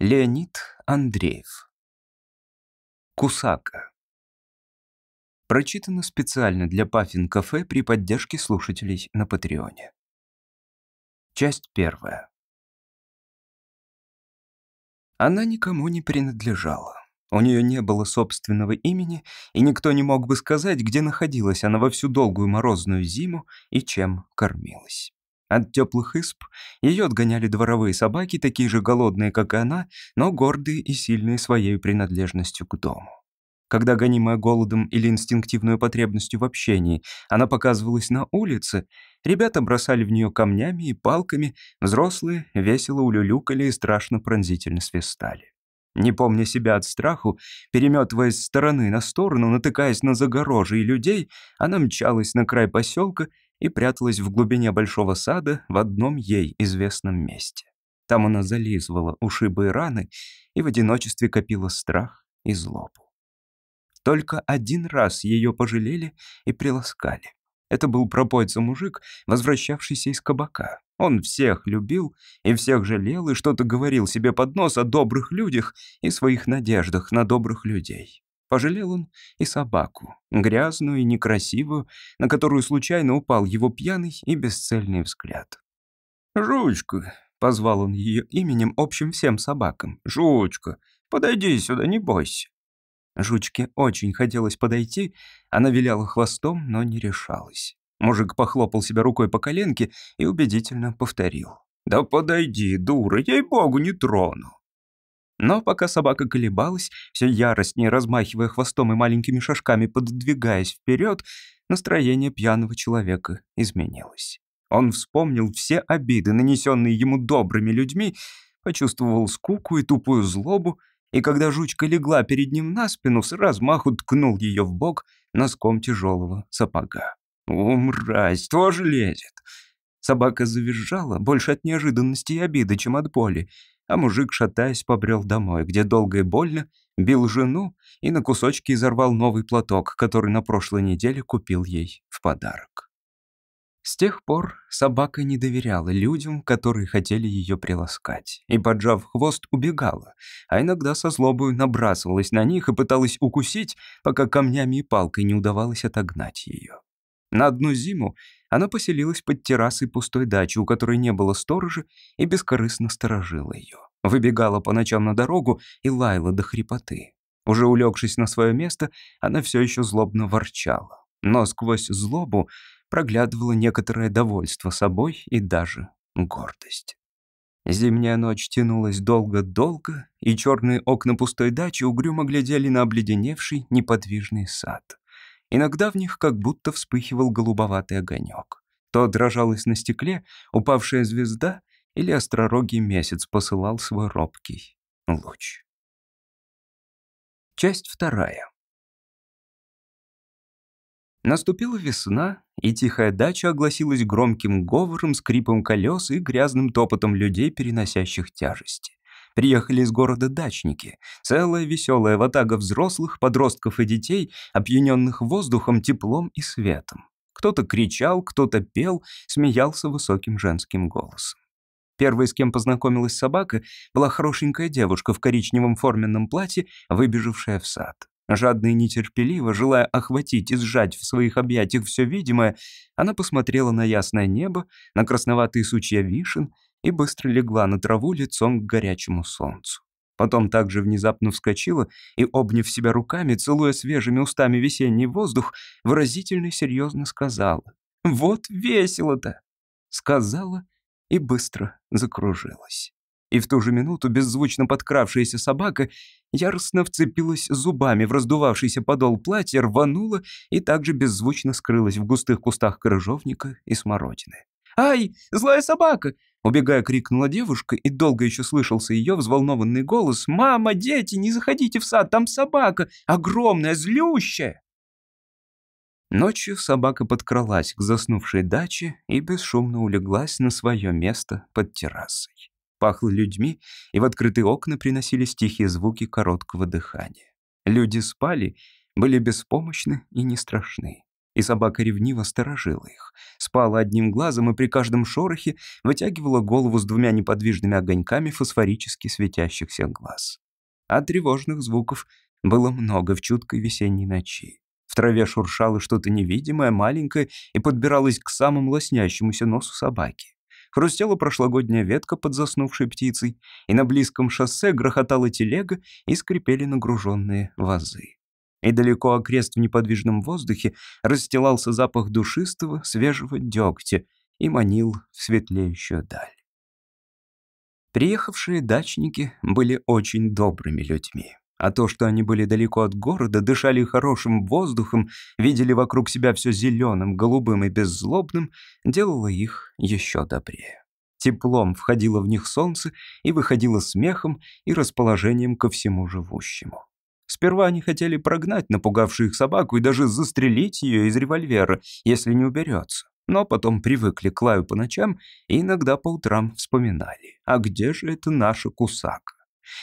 Леонид Андреев. Кусака. Прочитано специально для Паффин Кафе при поддержке слушателей на Патреоне. Часть первая. Она никому не принадлежала. У нее не было собственного имени, и никто не мог бы сказать, где находилась она во всю долгую морозную зиму и чем кормилась. От теплых исп ее отгоняли дворовые собаки, такие же голодные, как и она, но гордые и сильные своей принадлежностью к дому. Когда, гонимая голодом или инстинктивной потребностью в общении, она показывалась на улице, ребята бросали в нее камнями и палками, взрослые весело улюлюкали и страшно пронзительно свистали. Не помня себя от страху, переметываясь с стороны на сторону, натыкаясь на загорожи и людей, она мчалась на край поселка и пряталась в глубине большого сада в одном ей известном месте. Там она зализывала ушибы и раны и в одиночестве копила страх и злобу. Только один раз ее пожалели и приласкали. Это был пропойца мужик, возвращавшийся из кабака. Он всех любил и всех жалел, и что-то говорил себе под нос о добрых людях и своих надеждах на добрых людей. Пожалел он и собаку, грязную и некрасивую, на которую случайно упал его пьяный и бесцельный взгляд. «Жучка», — позвал он ее именем общим всем собакам, «Жучка, подойди сюда, не бойся». Жучке очень хотелось подойти, она виляла хвостом, но не решалась. Мужик похлопал себя рукой по коленке и убедительно повторил. «Да подойди, дура, ей-богу, не трону». Но пока собака колебалась, все яростнее размахивая хвостом и маленькими шажками пододвигаясь вперед, настроение пьяного человека изменилось. Он вспомнил все обиды, нанесенные ему добрыми людьми, почувствовал скуку и тупую злобу, и когда жучка легла перед ним на спину, с размаху ткнул ее в бок носком тяжелого сапога. «О, мразь, тоже лезет!» Собака завизжала, больше от неожиданности и обиды, чем от боли, а мужик, шатаясь, побрел домой, где долго и больно бил жену и на кусочки изорвал новый платок, который на прошлой неделе купил ей в подарок. С тех пор собака не доверяла людям, которые хотели ее приласкать, и, поджав хвост, убегала, а иногда со злобой набрасывалась на них и пыталась укусить, пока камнями и палкой не удавалось отогнать ее. На одну зиму она поселилась под террасой пустой дачи, у которой не было сторожа, и бескорыстно сторожила ее. Выбегала по ночам на дорогу и лаяла до хрипоты. Уже улегшись на свое место, она все еще злобно ворчала. Но сквозь злобу проглядывало некоторое довольство собой и даже гордость. Зимняя ночь тянулась долго-долго, и черные окна пустой дачи угрюмо глядели на обледеневший неподвижный сад. Иногда в них как будто вспыхивал голубоватый огонек. То отражалась на стекле упавшая звезда или остророгий месяц посылал свой робкий луч. Часть вторая. Наступила весна, и тихая дача огласилась громким говором, скрипом колес и грязным топотом людей, переносящих тяжести. Приехали из города дачники. Целая веселая ватага взрослых, подростков и детей, опьяненных воздухом, теплом и светом. Кто-то кричал, кто-то пел, смеялся высоким женским голосом. Первой, с кем познакомилась собака, была хорошенькая девушка в коричневом форменном платье, выбежавшая в сад. Жадно и нетерпеливо, желая охватить и сжать в своих объятиях все видимое, она посмотрела на ясное небо, на красноватые сучья вишен и быстро легла на траву лицом к горячему солнцу. Потом также внезапно вскочила и, обняв себя руками, целуя свежими устами весенний воздух, выразительно и серьезно сказала «Вот весело-то!» Сказала и быстро закружилась. И в ту же минуту беззвучно подкравшаяся собака яростно вцепилась зубами в раздувавшийся подол платья, рванула и также беззвучно скрылась в густых кустах крыжовника и смородины. «Ай, злая собака! Убегая, крикнула девушка, и долго еще слышался ее взволнованный голос. «Мама, дети, не заходите в сад, там собака! Огромная, злющая!» Ночью собака подкралась к заснувшей даче и бесшумно улеглась на свое место под террасой. Пахло людьми, и в открытые окна приносились тихие звуки короткого дыхания. Люди спали, были беспомощны и не страшны. И собака ревниво сторожила их. Спала одним глазом и при каждом шорохе вытягивала голову с двумя неподвижными огоньками фосфорически светящихся глаз. А тревожных звуков было много в чуткой весенней ночи. В траве шуршало что-то невидимое, маленькое и подбиралось к самому лоснящемуся носу собаки. Хрустела прошлогодняя ветка под заснувшей птицей, и на близком шоссе грохотала телега и скрипели нагруженные вазы. И далеко окрест в неподвижном воздухе расстилался запах душистого, свежего дегтя и манил в светлеющую даль. Приехавшие дачники были очень добрыми людьми. А то, что они были далеко от города, дышали хорошим воздухом, видели вокруг себя все зеленым, голубым и беззлобным, делало их еще добрее. Теплом входило в них солнце и выходило смехом и расположением ко всему живущему. Сперва они хотели прогнать напугавшую их собаку и даже застрелить ее из револьвера, если не уберется. Но потом привыкли к лаю по ночам и иногда по утрам вспоминали, а где же это наша кусака?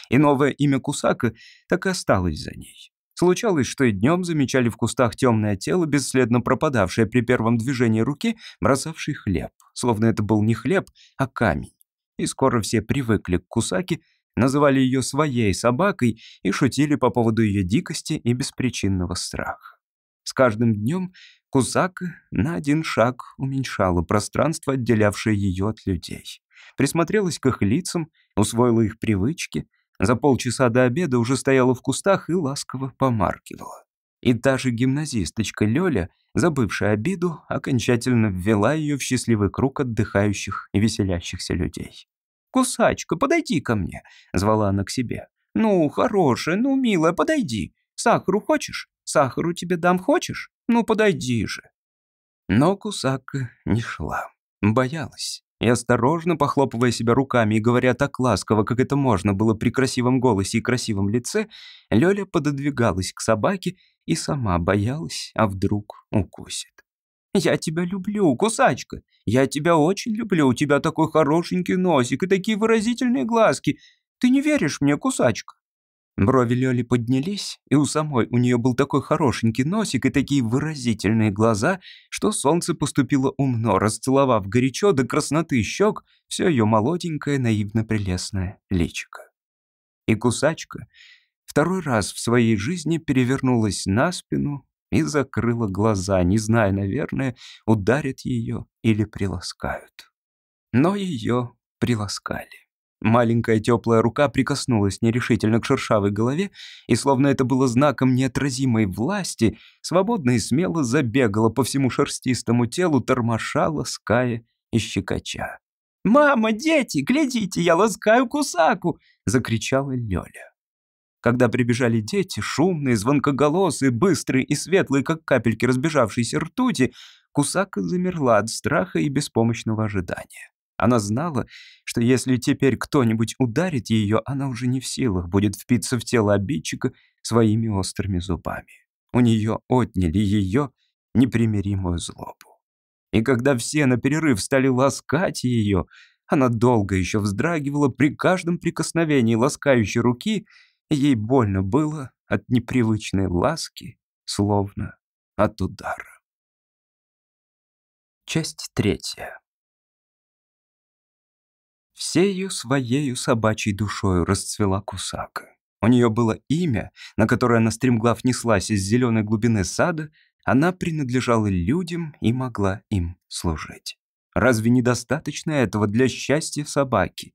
и новое имя Кусака так и осталось за ней. Случалось, что и днем замечали в кустах темное тело, бесследно пропадавшее при первом движении руки, бросавший хлеб, словно это был не хлеб, а камень. И скоро все привыкли к Кусаке, называли ее своей собакой и шутили по поводу ее дикости и беспричинного страха. С каждым днем Кусака на один шаг уменьшала пространство, отделявшее ее от людей. Присмотрелась к их лицам, усвоила их привычки, за полчаса до обеда уже стояла в кустах и ласково помаркивала. И та же гимназисточка Лёля, забывшая обиду, окончательно ввела ее в счастливый круг отдыхающих и веселящихся людей. «Кусачка, подойди ко мне», — звала она к себе. «Ну, хорошая, ну, милая, подойди. Сахару хочешь? Сахару тебе дам хочешь? Ну, подойди же». Но Кусака не шла, боялась. И осторожно, похлопывая себя руками и говоря так ласково, как это можно было при красивом голосе и красивом лице, Лёля пододвигалась к собаке и сама боялась, а вдруг укусит. «Я тебя люблю, кусачка! Я тебя очень люблю, у тебя такой хорошенький носик и такие выразительные глазки. Ты не веришь мне, кусачка?» Брови Лёли поднялись, и у самой у нее был такой хорошенький носик и такие выразительные глаза, что солнце поступило умно, расцеловав горячо до красноты щек все ее молоденькое, наивно-прелестное личико. И кусачка второй раз в своей жизни перевернулась на спину и закрыла глаза, не зная, наверное, ударят ее или приласкают. Но ее приласкали. Маленькая теплая рука прикоснулась нерешительно к шершавой голове и, словно это было знаком неотразимой власти, свободно и смело забегала по всему шерстистому телу, тормоша, лаская и щекоча. «Мама, дети, глядите, я ласкаю кусаку!» — закричала Лёля. Когда прибежали дети, шумные, звонкоголосые, быстрые и светлые, как капельки разбежавшейся ртути, кусака замерла от страха и беспомощного ожидания. Она знала, что если теперь кто-нибудь ударит ее, она уже не в силах будет впиться в тело обидчика своими острыми зубами. У нее отняли ее непримиримую злобу. И когда все на перерыв стали ласкать ее, она долго еще вздрагивала при каждом прикосновении ласкающей руки, ей больно было от непривычной ласки, словно от удара. Часть третья. Всею своею собачьей душою расцвела Кусака. У нее было имя, на которое она стремглав неслась из зеленой глубины сада, она принадлежала людям и могла им служить. Разве недостаточно этого для счастья собаки?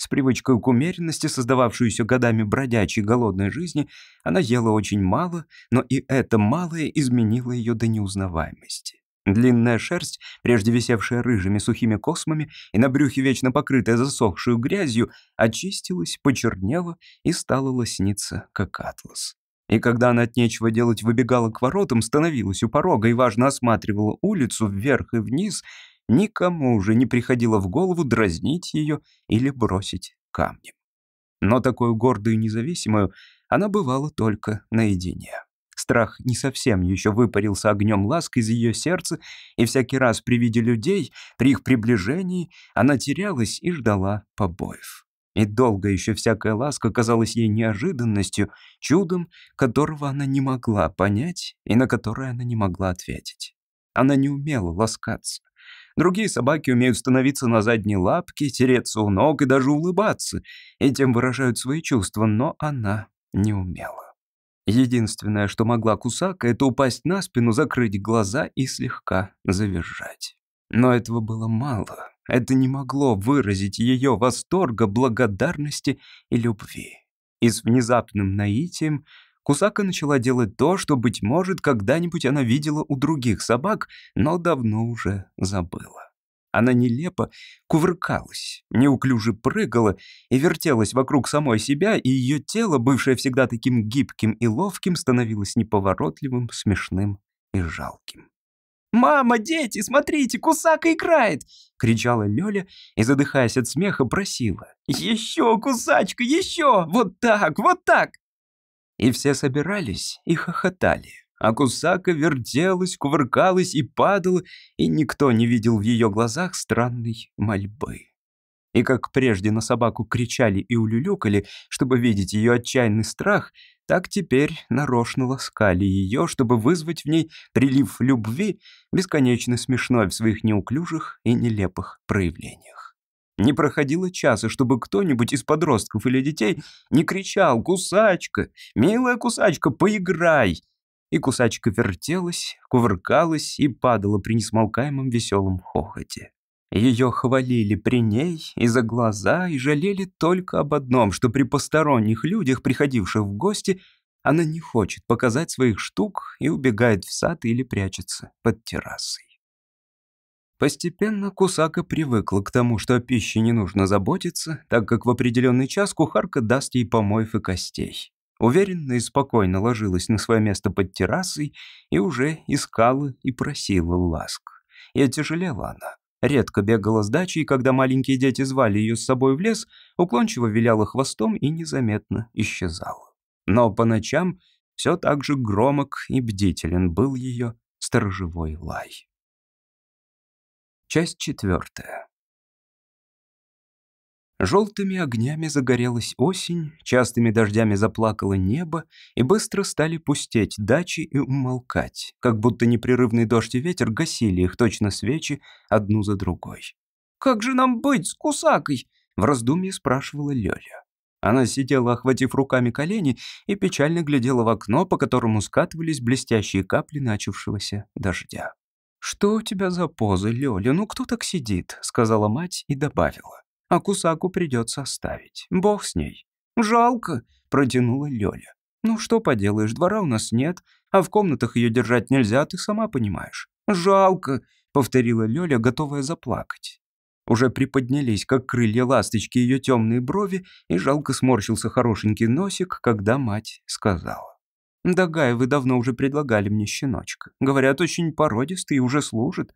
С привычкой к умеренности, создававшуюся годами бродячей голодной жизни, она ела очень мало, но и это малое изменило ее до неузнаваемости. Длинная шерсть, прежде висевшая рыжими сухими космами и на брюхе вечно покрытая засохшую грязью, очистилась, почернела и стала лосниться, как атлас. И когда она от нечего делать выбегала к воротам, становилась у порога и важно осматривала улицу вверх и вниз, никому уже не приходило в голову дразнить ее или бросить камнем. Но такую гордую и независимую она бывала только наедине. Страх не совсем еще выпарился огнем ласк из ее сердца, и всякий раз при виде людей, при их приближении, она терялась и ждала побоев. И долго еще всякая ласка казалась ей неожиданностью, чудом, которого она не могла понять и на которое она не могла ответить. Она не умела ласкаться. Другие собаки умеют становиться на задние лапки, тереться у ног и даже улыбаться, и тем выражают свои чувства, но она не умела. Единственное, что могла Кусака, это упасть на спину, закрыть глаза и слегка завизжать. Но этого было мало. Это не могло выразить ее восторга, благодарности и любви. И с внезапным наитием Кусака начала делать то, что, быть может, когда-нибудь она видела у других собак, но давно уже забыла. Она нелепо кувыркалась, неуклюже прыгала и вертелась вокруг самой себя, и ее тело, бывшее всегда таким гибким и ловким, становилось неповоротливым, смешным и жалким. «Мама, дети, смотрите, Кусака играет!» — кричала Лёля и, задыхаясь от смеха, просила. «Еще, Кусачка, еще! Вот так, вот так!» И все собирались и хохотали. А Кусака вертелась, кувыркалась и падала, и никто не видел в ее глазах странной мольбы. И как прежде на собаку кричали и улюлюкали, чтобы видеть ее отчаянный страх, так теперь нарочно ласкали ее, чтобы вызвать в ней прилив любви, бесконечно смешной в своих неуклюжих и нелепых проявлениях. Не проходило часа, чтобы кто-нибудь из подростков или детей не кричал «Кусачка! Милая кусачка, поиграй!» и кусачка вертелась, кувыркалась и падала при несмолкаемом веселом хохоте. Ее хвалили при ней и за глаза, и жалели только об одном, что при посторонних людях, приходивших в гости, она не хочет показать своих штук и убегает в сад или прячется под террасой. Постепенно Кусака привыкла к тому, что о пище не нужно заботиться, так как в определенный час кухарка даст ей помоев и костей уверенно и спокойно ложилась на свое место под террасой и уже искала и просила ласк. И отяжелела она. Редко бегала с дачи, и когда маленькие дети звали ее с собой в лес, уклончиво виляла хвостом и незаметно исчезала. Но по ночам все так же громок и бдителен был ее сторожевой лай. Часть четвертая. Желтыми огнями загорелась осень, частыми дождями заплакало небо, и быстро стали пустеть дачи и умолкать, как будто непрерывный дождь и ветер гасили их точно свечи одну за другой. «Как же нам быть с кусакой?» — в раздумье спрашивала Лёля. Она сидела, охватив руками колени, и печально глядела в окно, по которому скатывались блестящие капли начавшегося дождя. «Что у тебя за поза, Лёля? Ну кто так сидит?» — сказала мать и добавила а Кусаку придется оставить. Бог с ней. Жалко, протянула Лёля. Ну что поделаешь, двора у нас нет, а в комнатах ее держать нельзя, ты сама понимаешь. Жалко, повторила Лёля, готовая заплакать. Уже приподнялись, как крылья ласточки, ее темные брови, и жалко сморщился хорошенький носик, когда мать сказала. «Дагай, вы давно уже предлагали мне щеночка. Говорят, очень породистый и уже служит.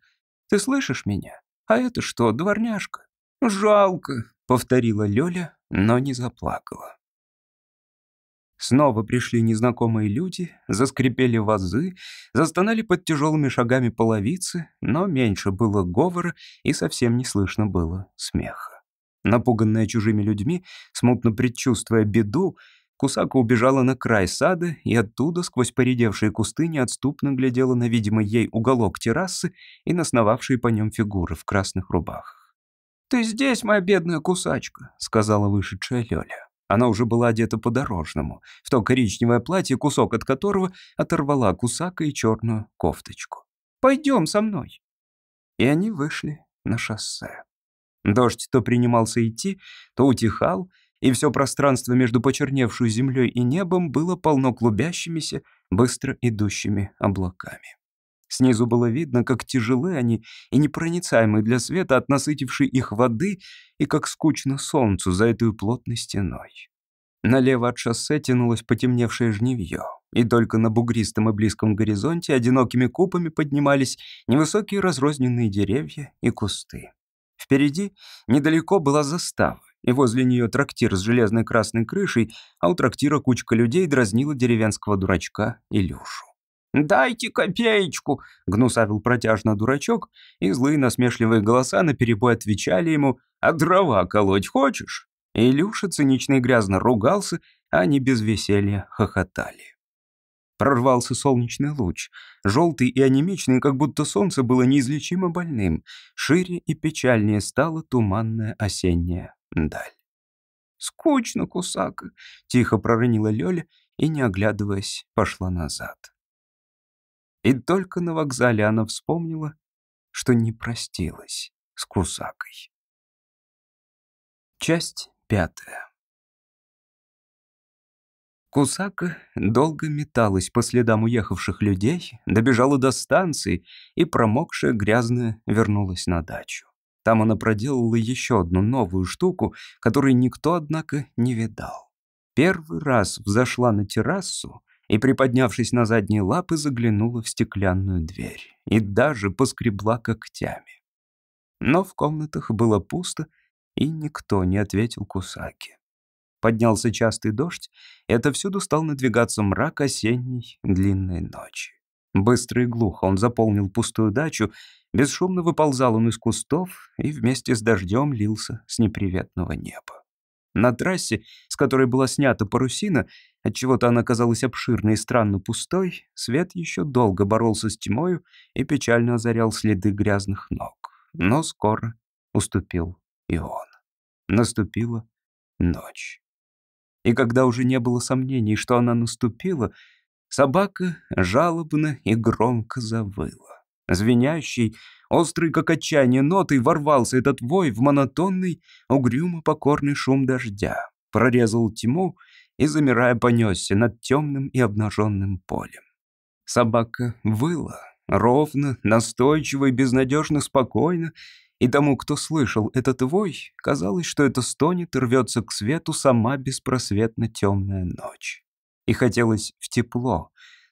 Ты слышишь меня? А это что, дворняжка? «Жалко», — повторила Лёля, но не заплакала. Снова пришли незнакомые люди, заскрипели вазы, застонали под тяжелыми шагами половицы, но меньше было говора и совсем не слышно было смеха. Напуганная чужими людьми, смутно предчувствуя беду, Кусака убежала на край сада и оттуда, сквозь поредевшие кусты, неотступно глядела на видимый ей уголок террасы и на сновавшие по нем фигуры в красных рубахах. «Ты здесь, моя бедная кусачка», — сказала вышедшая Лёля. Она уже была одета по-дорожному, в то коричневое платье, кусок от которого оторвала кусака и черную кофточку. «Пойдем со мной». И они вышли на шоссе. Дождь то принимался идти, то утихал, и все пространство между почерневшей землей и небом было полно клубящимися, быстро идущими облаками. Снизу было видно, как тяжелы они и непроницаемы для света от насытившей их воды, и как скучно солнцу за этой плотной стеной. Налево от шоссе тянулось потемневшее жневье, и только на бугристом и близком горизонте одинокими купами поднимались невысокие разрозненные деревья и кусты. Впереди недалеко была застава, и возле нее трактир с железной красной крышей, а у трактира кучка людей дразнила деревенского дурачка Илюшу. «Дайте копеечку!» — гнусавил протяжно дурачок, и злые насмешливые голоса наперебой отвечали ему «А дрова колоть хочешь?» Илюша цинично и грязно ругался, а они без веселья хохотали. Прорвался солнечный луч, желтый и анемичный, как будто солнце было неизлечимо больным. Шире и печальнее стала туманная осенняя даль. «Скучно, Кусака», — тихо проронила Лёля и, не оглядываясь, пошла назад. И только на вокзале она вспомнила, что не простилась с Кусакой. Часть пятая. Кусака долго металась по следам уехавших людей, добежала до станции и, промокшая грязная, вернулась на дачу. Там она проделала еще одну новую штуку, которую никто, однако, не видал. Первый раз взошла на террасу и, приподнявшись на задние лапы, заглянула в стеклянную дверь и даже поскребла когтями. Но в комнатах было пусто, и никто не ответил Кусаке. Поднялся частый дождь, и отовсюду стал надвигаться мрак осенней длинной ночи. Быстро и глухо он заполнил пустую дачу, бесшумно выползал он из кустов и вместе с дождем лился с неприветного неба. На трассе, с которой была снята парусина, отчего-то она казалась обширной и странно пустой, свет еще долго боролся с тьмою и печально озарял следы грязных ног. Но скоро уступил и он. Наступила ночь. И когда уже не было сомнений, что она наступила, собака жалобно и громко завыла. Звенящий, острый как отчаяние нотой ворвался этот вой в монотонный, угрюмо покорный шум дождя, прорезал тьму и, замирая, понесся над темным и обнаженным полем. Собака выла, ровно, настойчиво и безнадежно спокойно, и тому, кто слышал этот вой, казалось, что это стонет и рвется к свету сама беспросветно темная ночь. И хотелось в тепло,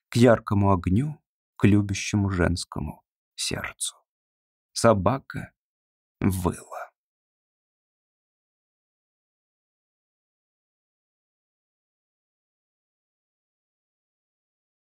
к яркому огню, к любящему женскому сердцу. Собака выла.